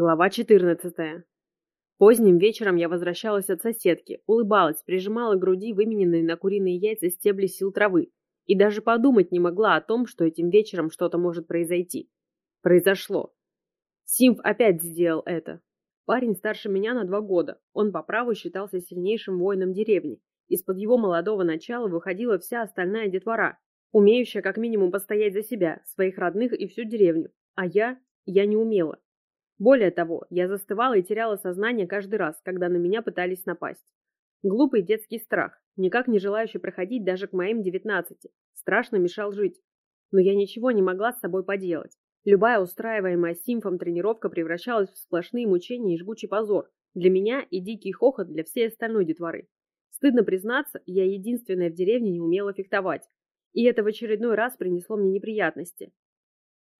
Глава 14. Поздним вечером я возвращалась от соседки, улыбалась, прижимала к груди вымененные на куриные яйца стебли сил травы и даже подумать не могла о том, что этим вечером что-то может произойти. Произошло. Симф опять сделал это. Парень старше меня на два года. Он по праву считался сильнейшим воином деревни. Из-под его молодого начала выходила вся остальная детвора, умеющая как минимум постоять за себя, своих родных и всю деревню. А я... я не умела. Более того, я застывала и теряла сознание каждый раз, когда на меня пытались напасть. Глупый детский страх, никак не желающий проходить даже к моим девятнадцати, страшно мешал жить. Но я ничего не могла с собой поделать. Любая устраиваемая симфом тренировка превращалась в сплошные мучения и жгучий позор для меня и дикий хохот для всей остальной детворы. Стыдно признаться, я единственная в деревне не умела фехтовать. И это в очередной раз принесло мне неприятности.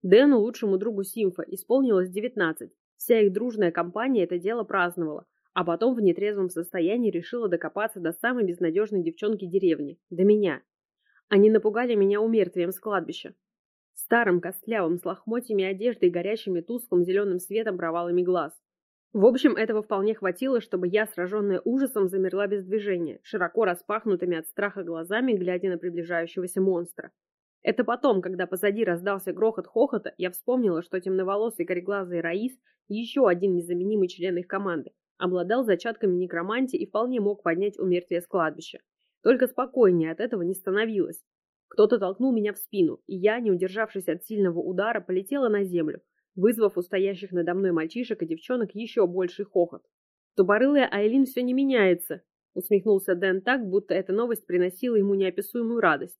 Дэну, лучшему другу Симфа, исполнилось 19. Вся их дружная компания это дело праздновала, а потом в нетрезвом состоянии решила докопаться до самой безнадежной девчонки деревни, до меня. Они напугали меня умертвием с кладбища. Старым, костлявым, с лохмотьями одежды и горящими тусклым зеленым светом провалами глаз. В общем, этого вполне хватило, чтобы я, сраженная ужасом, замерла без движения, широко распахнутыми от страха глазами, глядя на приближающегося монстра. Это потом, когда позади раздался грохот хохота, я вспомнила, что темноволосый кореглазый Раис, еще один незаменимый член их команды, обладал зачатками некромантии и вполне мог поднять у мертвия с кладбища. Только спокойнее от этого не становилось. Кто-то толкнул меня в спину, и я, не удержавшись от сильного удара, полетела на землю, вызвав у стоящих надо мной мальчишек и девчонок еще больший хохот. Тупорылая Айлин все не меняется, усмехнулся Дэн так, будто эта новость приносила ему неописуемую радость.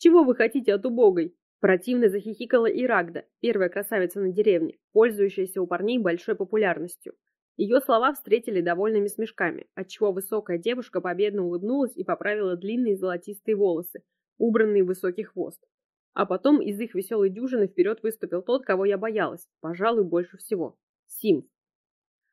Чего вы хотите от убогой? Противно захихикала и Рагда, первая красавица на деревне, пользующаяся у парней большой популярностью. Ее слова встретили довольными смешками, отчего высокая девушка победно улыбнулась и поправила длинные золотистые волосы, убранные в высокий хвост. А потом из их веселой дюжины вперед выступил тот, кого я боялась, пожалуй, больше всего. Сим.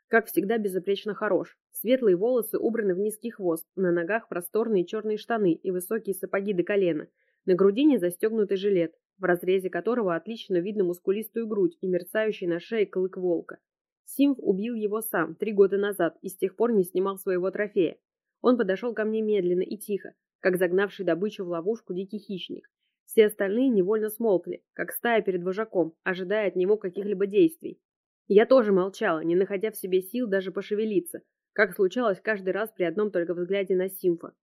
Как всегда, безупречно хорош. Светлые волосы убраны в низкий хвост, на ногах просторные черные штаны и высокие сапоги до колена – на грудине застегнутый жилет, в разрезе которого отлично видно мускулистую грудь и мерцающий на шее клык волка. Симф убил его сам три года назад и с тех пор не снимал своего трофея. Он подошел ко мне медленно и тихо, как загнавший добычу в ловушку дикий хищник. Все остальные невольно смолкли, как стая перед вожаком, ожидая от него каких-либо действий. Я тоже молчала, не находя в себе сил даже пошевелиться, как случалось каждый раз при одном только взгляде на Симфа.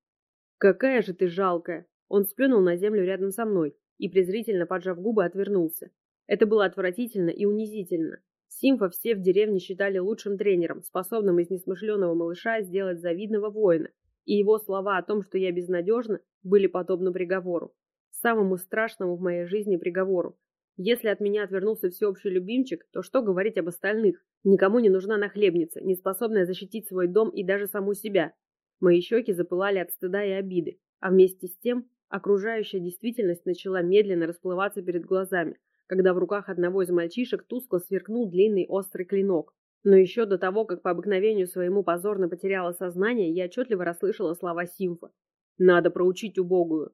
«Какая же ты жалкая!» Он сплюнул на землю рядом со мной и, презрительно поджав губы, отвернулся. Это было отвратительно и унизительно. Симфа все в деревне считали лучшим тренером, способным из несмышленого малыша сделать завидного воина, и его слова о том, что я безнадежна, были подобны приговору. Самому страшному в моей жизни приговору. Если от меня отвернулся всеобщий любимчик, то что говорить об остальных? Никому не нужна нахлебница, не способная защитить свой дом и даже саму себя. Мои щеки запылали от стыда и обиды, а вместе с тем Окружающая действительность начала медленно расплываться перед глазами, когда в руках одного из мальчишек тускло сверкнул длинный острый клинок. Но еще до того, как по обыкновению своему позорно потеряла сознание, я отчетливо расслышала слова Симфа. «Надо проучить убогую».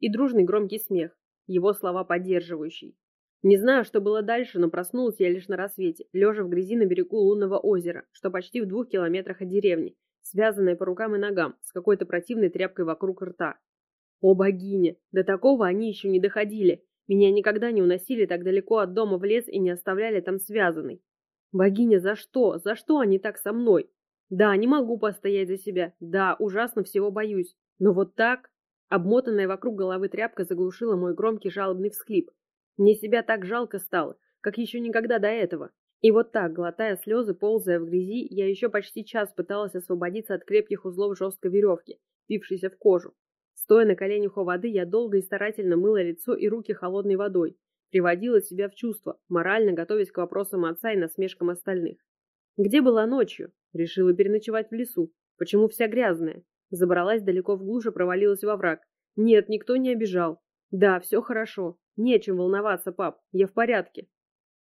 И дружный громкий смех, его слова поддерживающий. Не знаю, что было дальше, но проснулась я лишь на рассвете, лежа в грязи на берегу лунного озера, что почти в двух километрах от деревни, связанная по рукам и ногам, с какой-то противной тряпкой вокруг рта. О, богиня! До такого они еще не доходили. Меня никогда не уносили так далеко от дома в лес и не оставляли там связанной. Богиня, за что? За что они так со мной? Да, не могу постоять за себя. Да, ужасно всего боюсь. Но вот так... Обмотанная вокруг головы тряпка заглушила мой громкий жалобный всхлип. Мне себя так жалко стало, как еще никогда до этого. И вот так, глотая слезы, ползая в грязи, я еще почти час пыталась освободиться от крепких узлов жесткой веревки, впившейся в кожу. Стоя на коленях у воды, я долго и старательно мыла лицо и руки холодной водой, приводила себя в чувство, морально готовясь к вопросам отца и насмешкам остальных. Где была ночью? Решила переночевать в лесу. Почему вся грязная? Забралась далеко в глушь и провалилась во враг. Нет, никто не обижал. Да, все хорошо. Нечем волноваться, пап. Я в порядке.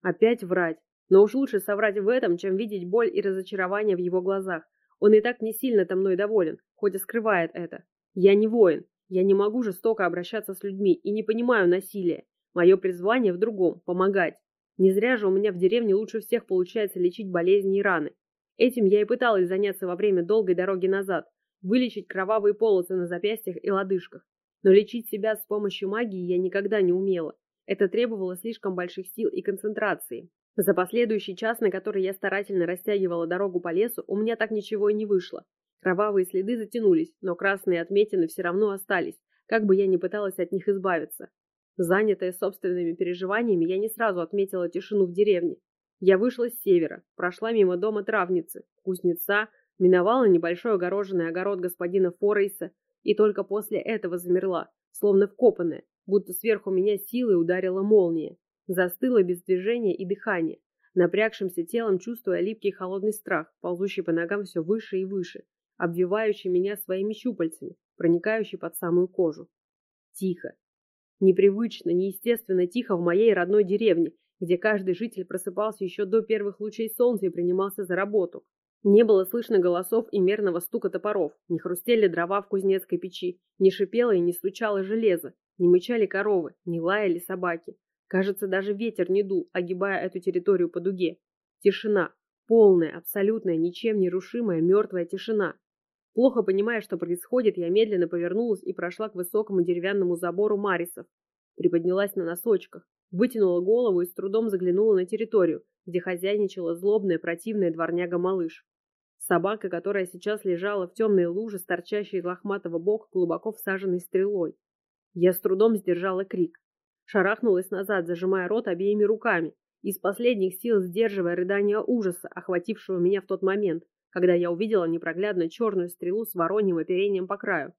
Опять врать. Но уж лучше соврать в этом, чем видеть боль и разочарование в его глазах. Он и так не сильно-то мной доволен, хоть и скрывает это. Я не воин, я не могу жестоко обращаться с людьми и не понимаю насилия. Мое призвание в другом – помогать. Не зря же у меня в деревне лучше всех получается лечить болезни и раны. Этим я и пыталась заняться во время долгой дороги назад, вылечить кровавые полосы на запястьях и лодыжках. Но лечить себя с помощью магии я никогда не умела. Это требовало слишком больших сил и концентрации. За последующий час, на который я старательно растягивала дорогу по лесу, у меня так ничего и не вышло. Кровавые следы затянулись, но красные отметины все равно остались, как бы я ни пыталась от них избавиться. Занятая собственными переживаниями, я не сразу отметила тишину в деревне. Я вышла с севера, прошла мимо дома травницы, кузнеца, миновала небольшой огороженный огород господина Форейса и только после этого замерла, словно вкопанная, будто сверху меня силой ударила молния. Застыла без движения и дыхания, напрягшимся телом чувствуя липкий холодный страх, ползущий по ногам все выше и выше, обвивающий меня своими щупальцами, проникающий под самую кожу. Тихо. Непривычно, неестественно тихо в моей родной деревне, где каждый житель просыпался еще до первых лучей солнца и принимался за работу. Не было слышно голосов и мерного стука топоров, не хрустели дрова в кузнецкой печи, не шипело и не стучало железо, не мычали коровы, не лаяли собаки. Кажется, даже ветер не дул, огибая эту территорию по дуге. Тишина. Полная, абсолютная, ничем не рушимая, мертвая тишина. Плохо понимая, что происходит, я медленно повернулась и прошла к высокому деревянному забору Марисов. Приподнялась на носочках, вытянула голову и с трудом заглянула на территорию, где хозяйничала злобная противная дворняга-малыш. Собака, которая сейчас лежала в темной луже, торчащей из лохматого бока, глубоко всаженной стрелой. Я с трудом сдержала крик. Шарахнулась назад, зажимая рот обеими руками, из последних сил сдерживая рыдание ужаса, охватившего меня в тот момент, когда я увидела непроглядно черную стрелу с вороньим оперением по краю.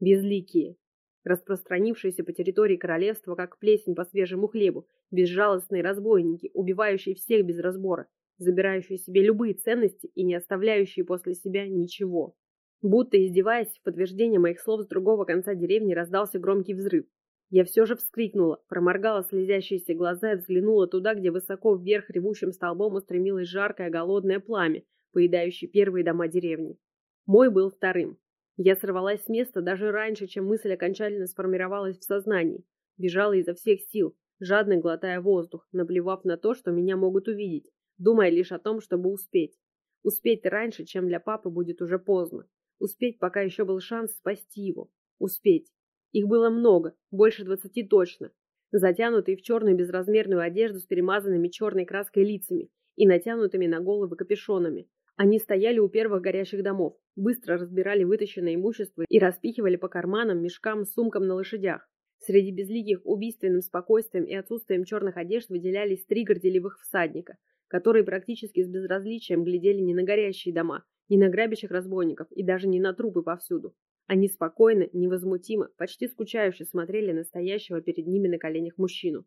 Безликие, распространившиеся по территории королевства, как плесень по свежему хлебу, безжалостные разбойники, убивающие всех без разбора, забирающие себе любые ценности и не оставляющие после себя ничего. Будто издеваясь, в подтверждение моих слов с другого конца деревни раздался громкий взрыв. Я все же вскрикнула, проморгала слезящиеся глаза и взглянула туда, где высоко вверх ревущим столбом устремилось жаркое голодное пламя, поедающее первые дома деревни. Мой был вторым. Я сорвалась с места даже раньше, чем мысль окончательно сформировалась в сознании. Бежала изо всех сил, жадно глотая воздух, наплевав на то, что меня могут увидеть, думая лишь о том, чтобы успеть. Успеть раньше, чем для папы будет уже поздно. Успеть, пока еще был шанс спасти его. Успеть. Их было много, больше двадцати точно, затянутые в черную безразмерную одежду с перемазанными черной краской лицами и натянутыми на головы капюшонами. Они стояли у первых горящих домов, быстро разбирали вытащенное имущество и распихивали по карманам, мешкам, сумкам на лошадях. Среди безликих убийственным спокойствием и отсутствием черных одежд выделялись три горделивых всадника, которые практически с безразличием глядели не на горящие дома, не на грабящих разбойников и даже не на трупы повсюду, они спокойно, невозмутимо, почти скучающе смотрели на стоящего перед ними на коленях мужчину.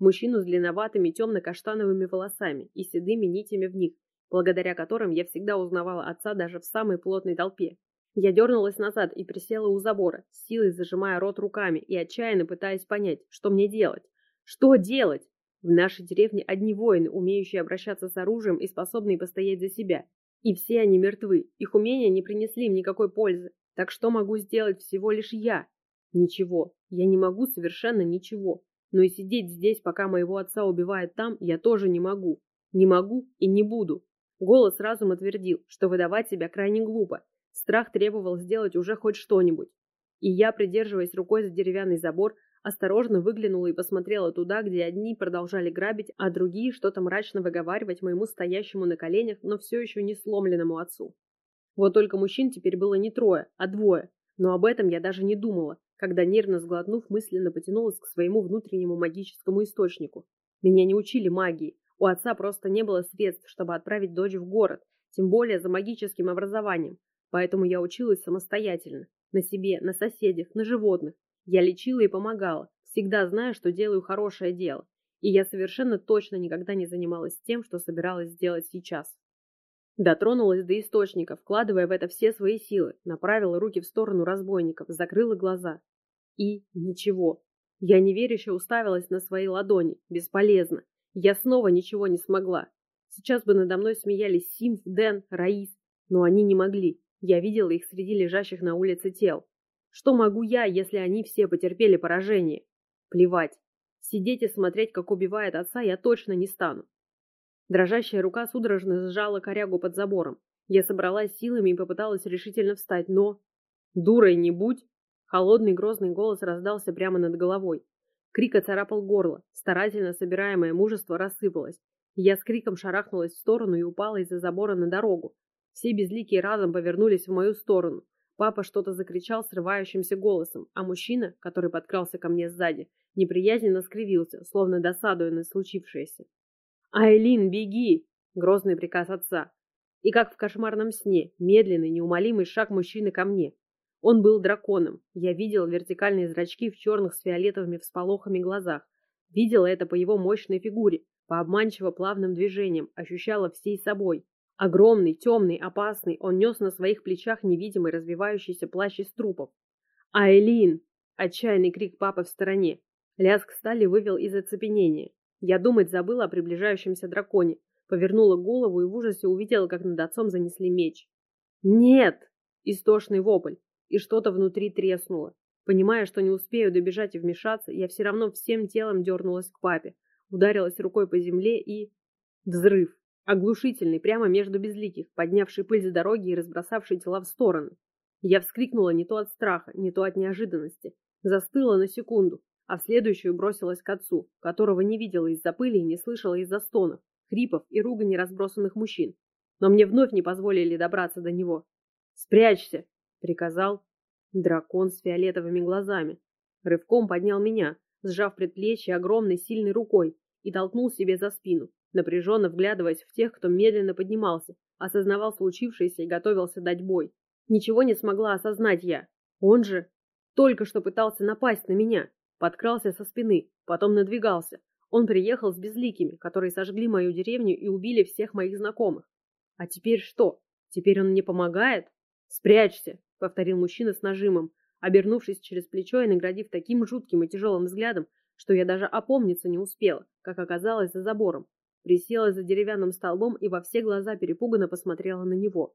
Мужчину с длинноватыми темно-каштановыми волосами и седыми нитями в них, благодаря которым я всегда узнавала отца даже в самой плотной толпе. Я дернулась назад и присела у забора, силой зажимая рот руками и отчаянно пытаясь понять, что мне делать. Что делать? В нашей деревне одни воины, умеющие обращаться с оружием и способные постоять за себя. И все они мертвы, их умения не принесли им никакой пользы. Так что могу сделать всего лишь я? Ничего. Я не могу совершенно ничего. Но и сидеть здесь, пока моего отца убивают там, я тоже не могу. Не могу и не буду. Голос разума твердил, что выдавать себя крайне глупо. Страх требовал сделать уже хоть что-нибудь. И я, придерживаясь рукой за деревянный забор, осторожно выглянула и посмотрела туда, где одни продолжали грабить, а другие что-то мрачно выговаривать моему стоящему на коленях, но все еще не сломленному отцу. Вот только мужчин теперь было не трое, а двое. Но об этом я даже не думала, когда, нервно сглотнув, мысленно потянулась к своему внутреннему магическому источнику. Меня не учили магии. У отца просто не было средств, чтобы отправить дочь в город, тем более за магическим образованием. Поэтому я училась самостоятельно. На себе, на соседях, на животных. Я лечила и помогала, всегда зная, что делаю хорошее дело. И я совершенно точно никогда не занималась тем, что собиралась сделать сейчас. Дотронулась до источника, вкладывая в это все свои силы, направила руки в сторону разбойников, закрыла глаза. И ничего. Я неверяще уставилась на свои ладони. Бесполезно. Я снова ничего не смогла. Сейчас бы надо мной смеялись Симф, Дэн, Раис, но они не могли. Я видела их среди лежащих на улице тел. Что могу я, если они все потерпели поражение? Плевать. Сидеть и смотреть, как убивает отца, я точно не стану. Дрожащая рука судорожно сжала корягу под забором. Я собралась силами и попыталась решительно встать, но... «Дурой не будь!» Холодный грозный голос раздался прямо над головой. Крик оцарапал горло, старательно собираемое мужество рассыпалось. Я с криком шарахнулась в сторону и упала из-за забора на дорогу. Все безликие разом повернулись в мою сторону. Папа что-то закричал срывающимся голосом, а мужчина, который подкрался ко мне сзади, неприязненно скривился, словно досадуя на случившееся. «Айлин, беги!» — грозный приказ отца. И как в кошмарном сне, медленный, неумолимый шаг мужчины ко мне. Он был драконом. Я видел вертикальные зрачки в черных с фиолетовыми всполохами глазах. Видела это по его мощной фигуре, по обманчиво плавным движениям, ощущала всей собой. Огромный, темный, опасный, он нес на своих плечах невидимый развивающийся плащ из трупов. «Айлин!» – отчаянный крик папы в стороне. Лязг стали вывел из оцепенения. Я думать забыла о приближающемся драконе, повернула голову и в ужасе увидела, как над отцом занесли меч. «Нет!» – истошный вопль, и что-то внутри треснуло. Понимая, что не успею добежать и вмешаться, я все равно всем телом дернулась к папе, ударилась рукой по земле и... Взрыв. Оглушительный, прямо между безликих, поднявший пыль с дороги и разбросавший тела в стороны. Я вскрикнула не то от страха, не то от неожиданности. Застыла на секунду, а в следующую бросилась к отцу, которого не видела из-за пыли и не слышала из-за стонов, хрипов и ругани разбросанных мужчин. Но мне вновь не позволили добраться до него. «Спрячься!» — приказал дракон с фиолетовыми глазами. Рывком поднял меня, сжав предплечье огромной сильной рукой и толкнул себе за спину, напряженно вглядываясь в тех, кто медленно поднимался, осознавал случившееся и готовился дать бой. Ничего не смогла осознать я. Он же только что пытался напасть на меня, подкрался со спины, потом надвигался. Он приехал с безликими, которые сожгли мою деревню и убили всех моих знакомых. А теперь что? Теперь он мне помогает? Спрячься, повторил мужчина с нажимом, обернувшись через плечо и наградив таким жутким и тяжелым взглядом, что я даже опомниться не успела, как оказалось за забором, присела за деревянным столбом и во все глаза перепуганно посмотрела на него.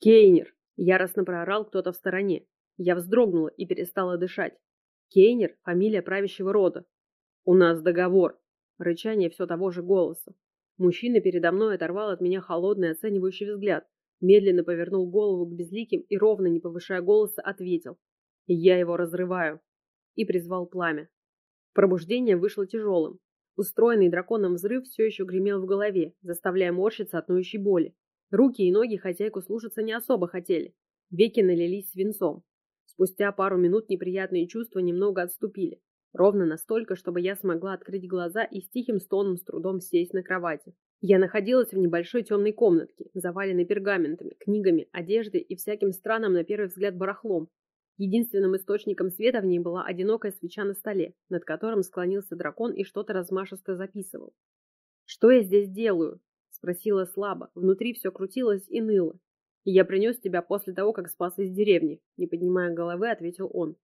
«Кейнер!» — яростно проорал кто-то в стороне. Я вздрогнула и перестала дышать. «Кейнер — фамилия правящего рода. У нас договор!» Рычание все того же голоса. Мужчина передо мной оторвал от меня холодный оценивающий взгляд, медленно повернул голову к безликим и, ровно не повышая голоса, ответил. «Я его разрываю!» и призвал пламя. Пробуждение вышло тяжелым, Устроенный драконом взрыв все еще гремел в голове, заставляя морщиться от ноющей боли. Руки и ноги хозяйку слушаться не особо хотели. Веки налились свинцом. Спустя пару минут неприятные чувства немного отступили. Ровно настолько, чтобы я смогла открыть глаза и с тихим стоном с трудом сесть на кровати. Я находилась в небольшой темной комнатке, заваленной пергаментами, книгами, одеждой и всяким странным на первый взгляд барахлом, Единственным источником света в ней была одинокая свеча на столе, над которым склонился дракон и что-то размашисто записывал. «Что я здесь делаю?» — спросила слабо. Внутри все крутилось и ныло. «Я принес тебя после того, как спас из деревни», — не поднимая головы, ответил он.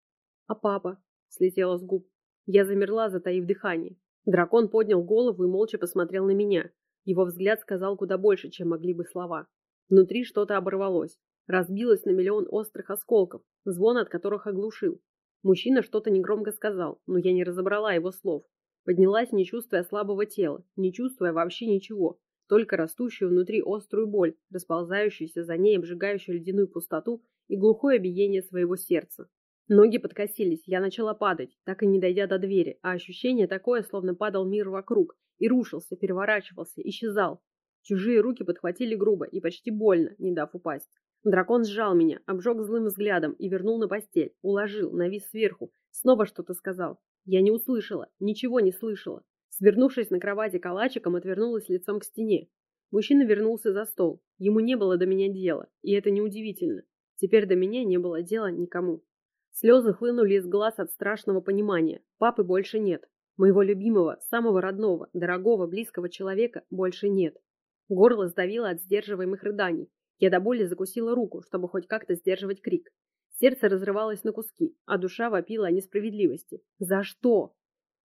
«А папа?» — слетело с губ. Я замерла, затаив дыхание. Дракон поднял голову и молча посмотрел на меня. Его взгляд сказал куда больше, чем могли бы слова. Внутри что-то оборвалось разбилась на миллион острых осколков, звон от которых оглушил. Мужчина что-то негромко сказал, но я не разобрала его слов. Поднялась, не чувствуя слабого тела, не чувствуя вообще ничего, только растущую внутри острую боль, расползающуюся за ней обжигающую ледяную пустоту и глухое биение своего сердца. Ноги подкосились, я начала падать, так и не дойдя до двери, а ощущение такое, словно падал мир вокруг, и рушился, переворачивался, исчезал. Чужие руки подхватили грубо и почти больно, не дав упасть. Дракон сжал меня, обжег злым взглядом и вернул на постель, уложил, навис сверху, снова что-то сказал. Я не услышала, ничего не слышала. Свернувшись на кровати калачиком, отвернулась лицом к стене. Мужчина вернулся за стол. Ему не было до меня дела, и это неудивительно. Теперь до меня не было дела никому. Слезы хлынули из глаз от страшного понимания. Папы больше нет. Моего любимого, самого родного, дорогого, близкого человека больше нет. Горло сдавило от сдерживаемых рыданий. Я до боли закусила руку, чтобы хоть как-то сдерживать крик. Сердце разрывалось на куски, а душа вопила о несправедливости. За что?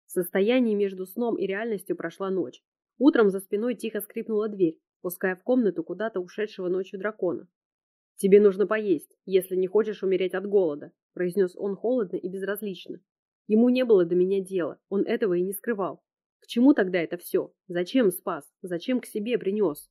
В состоянии между сном и реальностью прошла ночь. Утром за спиной тихо скрипнула дверь, пуская в комнату куда-то ушедшего ночью дракона. «Тебе нужно поесть, если не хочешь умереть от голода», произнес он холодно и безразлично. Ему не было до меня дела, он этого и не скрывал. К чему тогда это все? Зачем спас? Зачем к себе принес?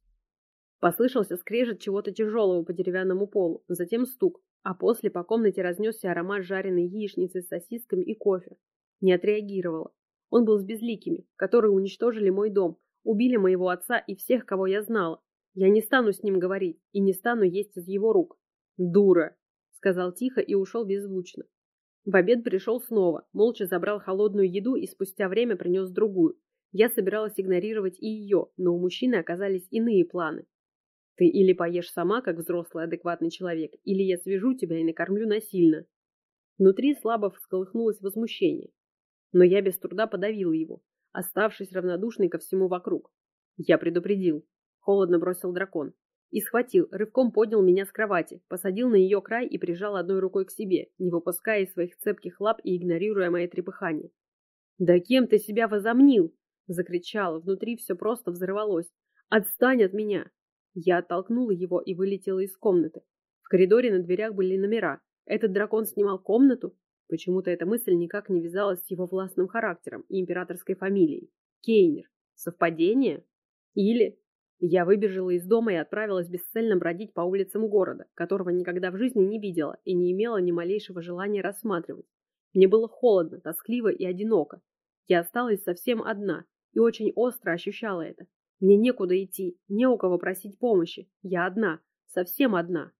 Послышался скрежет чего-то тяжелого по деревянному полу, затем стук, а после по комнате разнесся аромат жареной яичницы с сосисками и кофе. Не отреагировала. Он был с безликими, которые уничтожили мой дом, убили моего отца и всех, кого я знала. Я не стану с ним говорить и не стану есть из его рук. Дура, сказал тихо и ушел беззвучно. В обед пришел снова, молча забрал холодную еду и спустя время принес другую. Я собиралась игнорировать и ее, но у мужчины оказались иные планы. Ты или поешь сама, как взрослый адекватный человек, или я свяжу тебя и накормлю насильно. Внутри слабо всколыхнулось возмущение. Но я без труда подавила его, оставшись равнодушной ко всему вокруг. Я предупредил. Холодно бросил дракон. И схватил, рывком поднял меня с кровати, посадил на ее край и прижал одной рукой к себе, не выпуская из своих цепких лап и игнорируя мои трепыхания. «Да кем ты себя возомнил?» — закричала, внутри все просто взорвалось. «Отстань от меня!» Я оттолкнула его и вылетела из комнаты. В коридоре на дверях были номера. Этот дракон снимал комнату? Почему-то эта мысль никак не вязалась с его властным характером и императорской фамилией. Кейнер. Совпадение? Или... Я выбежала из дома и отправилась бесцельно бродить по улицам города, которого никогда в жизни не видела и не имела ни малейшего желания рассматривать. Мне было холодно, тоскливо и одиноко. Я осталась совсем одна и очень остро ощущала это. Мне некуда идти, не у кого просить помощи. Я одна, совсем одна.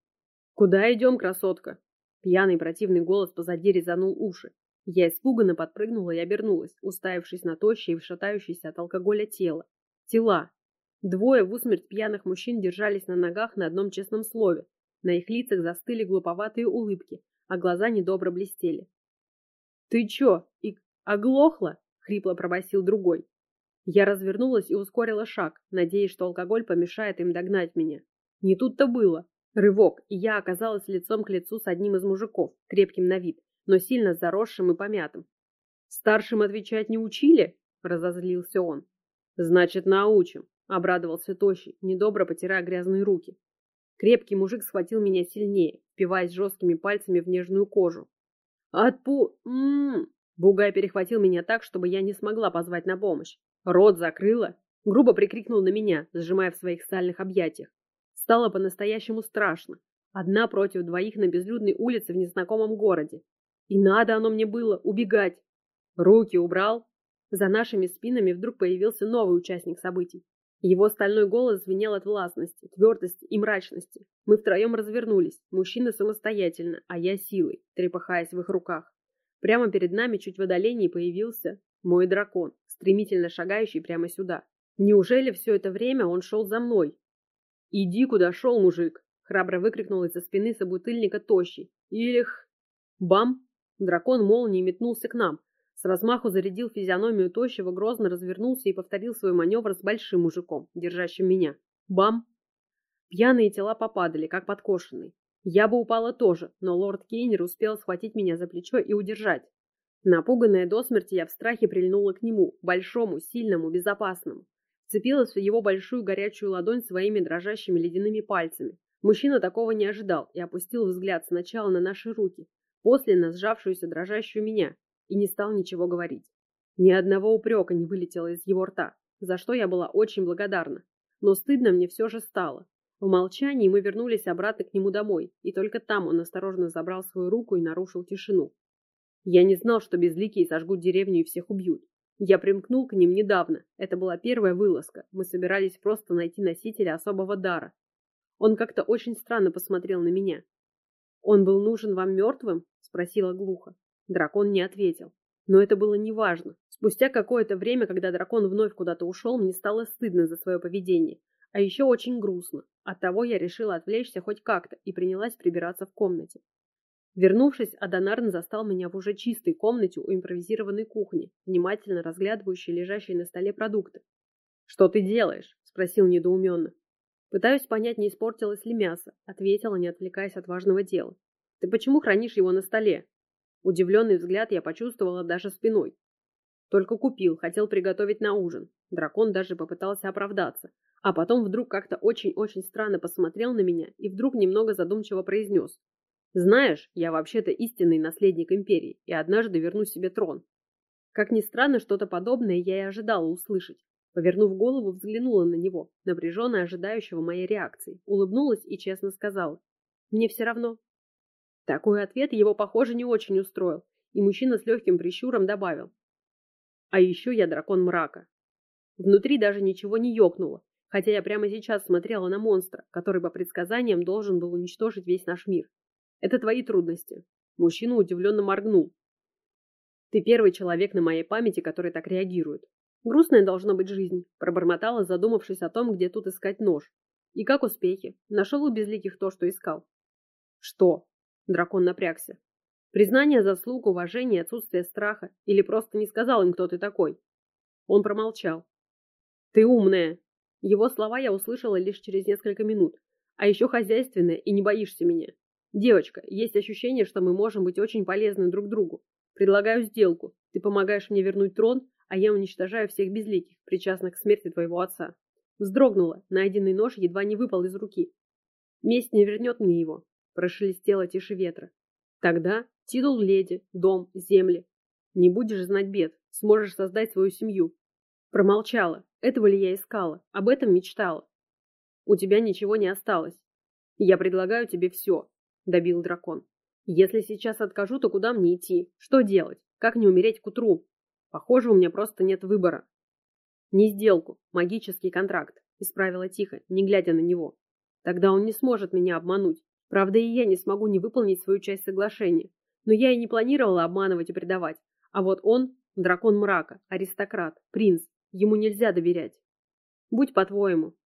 «Куда идем, красотка?» Пьяный противный голос позади резанул уши. Я испуганно подпрыгнула и обернулась, уставившись на тощее и шатающееся от алкоголя тело. Тела. Двое в усмерть пьяных мужчин держались на ногах на одном честном слове. На их лицах застыли глуповатые улыбки, а глаза недобро блестели. «Ты чё, и оглохла?» — хрипло пробасил другой. Я развернулась и ускорила шаг, надеясь, что алкоголь помешает им догнать меня. Не тут-то было. Рывок, и я оказалась лицом к лицу с одним из мужиков, крепким на вид, но сильно заросшим и помятым. «Старшим отвечать не учили?» — разозлился он. «Значит, научим», — обрадовался Тощий, недобро потирая грязные руки. Крепкий мужик схватил меня сильнее, впиваясь жесткими пальцами в нежную кожу. «Отпу... М-м-м!» Бугай перехватил меня так, чтобы я не смогла позвать на помощь. «Рот закрыла?» Грубо прикрикнул на меня, сжимая в своих стальных объятиях. Стало по-настоящему страшно. Одна против двоих на безлюдной улице в незнакомом городе. И надо оно мне было убегать. Руки убрал. За нашими спинами вдруг появился новый участник событий. Его стальной голос звенел от властности, твердости и мрачности. Мы втроем развернулись, мужчины самостоятельно, а я силой, трепыхаясь в их руках. Прямо перед нами, чуть в отдалении, появился мой дракон, стремительно шагающий прямо сюда. Неужели все это время он шел за мной, «Иди, куда шел, мужик!» — храбро выкрикнул из-за спины собутыльника тощий. «Илих!» Бам! Дракон молнией метнулся к нам. С размаху зарядил физиономию тощего, грозно развернулся и повторил свой маневр с большим мужиком, держащим меня. Бам! Пьяные тела попадали, как подкошенные. Я бы упала тоже, но лорд Кейнер успел схватить меня за плечо и удержать. Напуганная до смерти, я в страхе прильнула к нему, большому, сильному, безопасному. Вцепилась в его большую горячую ладонь своими дрожащими ледяными пальцами. Мужчина такого не ожидал и опустил взгляд сначала на наши руки, после на сжавшуюся дрожащую меня, и не стал ничего говорить. Ни одного упрека не вылетело из его рта, за что я была очень благодарна. Но стыдно мне все же стало. В молчании мы вернулись обратно к нему домой, и только там он осторожно забрал свою руку и нарушил тишину. Я не знал, что безликие сожгут деревню и всех убьют. Я примкнул к ним недавно. Это была первая вылазка. Мы собирались просто найти носителя особого дара. Он как-то очень странно посмотрел на меня. «Он был нужен вам мертвым?» – спросила глухо. Дракон не ответил. Но это было неважно. Спустя какое-то время, когда дракон вновь куда-то ушел, мне стало стыдно за свое поведение. А еще очень грустно. Оттого я решила отвлечься хоть как-то и принялась прибираться в комнате. Вернувшись, Адонарн застал меня в уже чистой комнате у импровизированной кухни, внимательно разглядывающей лежащие на столе продукты. «Что ты делаешь?» – спросил недоуменно. «Пытаюсь понять, не испортилось ли мясо», – ответила, не отвлекаясь от важного дела. «Ты почему хранишь его на столе?» Удивленный взгляд я почувствовала даже спиной. Только купил, хотел приготовить на ужин. Дракон даже попытался оправдаться, а потом вдруг как-то очень-очень странно посмотрел на меня и вдруг немного задумчиво произнес. Знаешь, я вообще-то истинный наследник империи и однажды верну себе трон. Как ни странно, что-то подобное я и ожидала услышать. Повернув голову, взглянула на него, напряженно ожидающего моей реакции, улыбнулась и честно сказала. Мне все равно. Такой ответ его, похоже, не очень устроил, и мужчина с легким прищуром добавил. А еще я дракон мрака. Внутри даже ничего не ёкнуло, хотя я прямо сейчас смотрела на монстра, который по предсказаниям должен был уничтожить весь наш мир. Это твои трудности. Мужчина удивленно моргнул. Ты первый человек на моей памяти, который так реагирует. Грустная должна быть жизнь, пробормотала, задумавшись о том, где тут искать нож. И как успехи? Нашел у безликих то, что искал. Что? Дракон напрягся. Признание заслуг, уважение, отсутствие страха. Или просто не сказал им, кто ты такой. Он промолчал. Ты умная. Его слова я услышала лишь через несколько минут. А еще хозяйственная и не боишься меня. Девочка, есть ощущение, что мы можем быть очень полезны друг другу. Предлагаю сделку. Ты помогаешь мне вернуть трон, а я уничтожаю всех безликих, причастных к смерти твоего отца. Вздрогнула, найденный нож едва не выпал из руки. Месть не вернет мне его, прошелестело тише ветра. Тогда титул леди, дом, земли. Не будешь знать бед, сможешь создать свою семью. Промолчала. Этого ли я искала? Об этом мечтала. У тебя ничего не осталось. Я предлагаю тебе все, добил дракон. Если сейчас откажу, то куда мне идти? Что делать? Как не умереть к утру? Похоже, у меня просто нет выбора. Не сделку, магический контракт, исправила тихо, не глядя на него. Тогда он не сможет меня обмануть. Правда, и я не смогу не выполнить свою часть соглашения. Но я и не планировала обманывать и предавать. А вот он – дракон мрака, аристократ, принц. Ему нельзя доверять. Будь по-твоему.